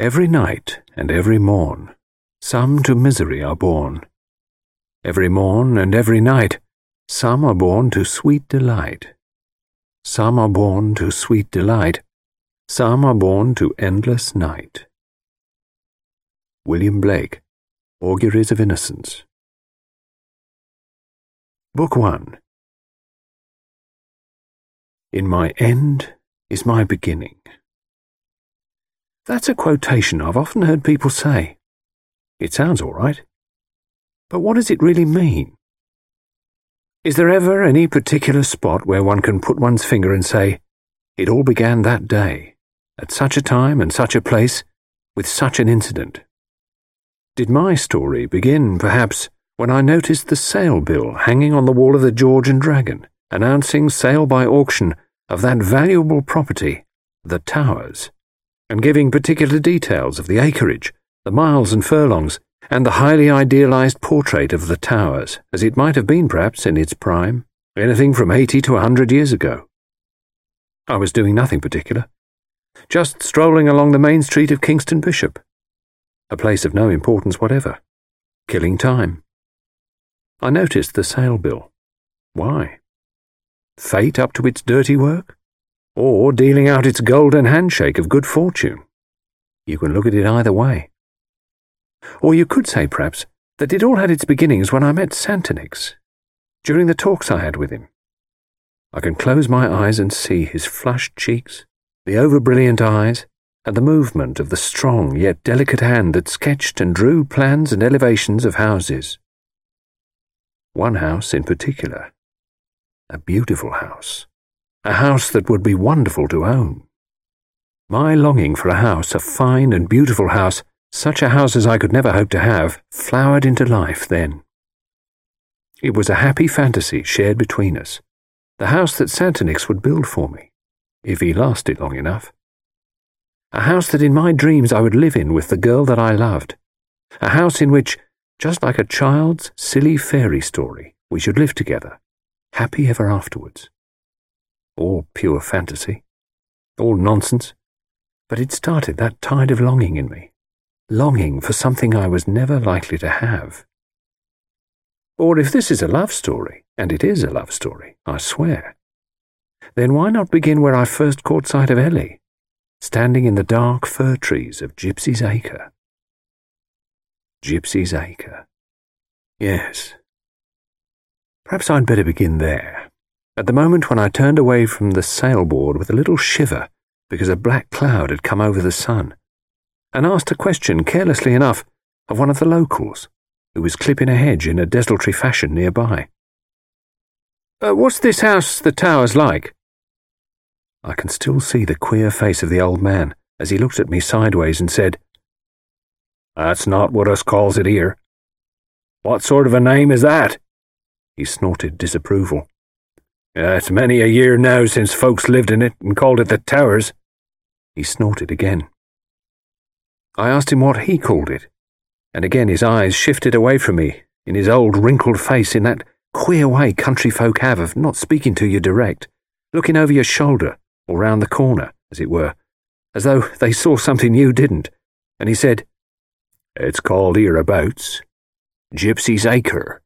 Every night and every morn, some to misery are born. Every morn and every night, some are born to sweet delight. Some are born to sweet delight, some are born to endless night. William Blake, Auguries of Innocence. Book 1 In my end is my beginning. That's a quotation I've often heard people say. It sounds all right. But what does it really mean? Is there ever any particular spot where one can put one's finger and say, it all began that day, at such a time and such a place, with such an incident? Did my story begin, perhaps, when I noticed the sale bill hanging on the wall of the George and Dragon, announcing sale by auction of that valuable property, the Towers? And giving particular details of the acreage, the miles and furlongs, and the highly idealized portrait of the towers, as it might have been perhaps in its prime, anything from eighty to a hundred years ago. I was doing nothing particular, just strolling along the main street of Kingston Bishop, a place of no importance whatever, killing time. I noticed the sale bill. Why? Fate up to its dirty work? Or dealing out its golden handshake of good fortune. You can look at it either way. Or you could say, perhaps, that it all had its beginnings when I met Santonix, during the talks I had with him. I can close my eyes and see his flushed cheeks, the over-brilliant eyes, and the movement of the strong yet delicate hand that sketched and drew plans and elevations of houses. One house in particular, a beautiful house, a house that would be wonderful to own. My longing for a house, a fine and beautiful house, such a house as I could never hope to have, flowered into life then. It was a happy fantasy shared between us, the house that Santonix would build for me, if he lasted long enough. A house that in my dreams I would live in with the girl that I loved. A house in which, just like a child's silly fairy story, we should live together, happy ever afterwards all pure fantasy, all nonsense, but it started that tide of longing in me, longing for something I was never likely to have. Or if this is a love story, and it is a love story, I swear, then why not begin where I first caught sight of Ellie, standing in the dark fir trees of Gypsy's Acre? Gypsy's Acre. Yes. Perhaps I'd better begin there at the moment when I turned away from the sailboard with a little shiver because a black cloud had come over the sun, and asked a question carelessly enough of one of the locals, who was clipping a hedge in a desultory fashion nearby. Uh, what's this house the tower's like? I can still see the queer face of the old man as he looked at me sideways and said, That's not what us calls it here. What sort of a name is that? He snorted disapproval. Uh, it's many a year now since folks lived in it and called it the Towers. He snorted again. I asked him what he called it, and again his eyes shifted away from me in his old wrinkled face in that queer way country folk have of not speaking to you direct, looking over your shoulder or round the corner, as it were, as though they saw something you didn't, and he said, It's called hereabouts Gypsy's Acre.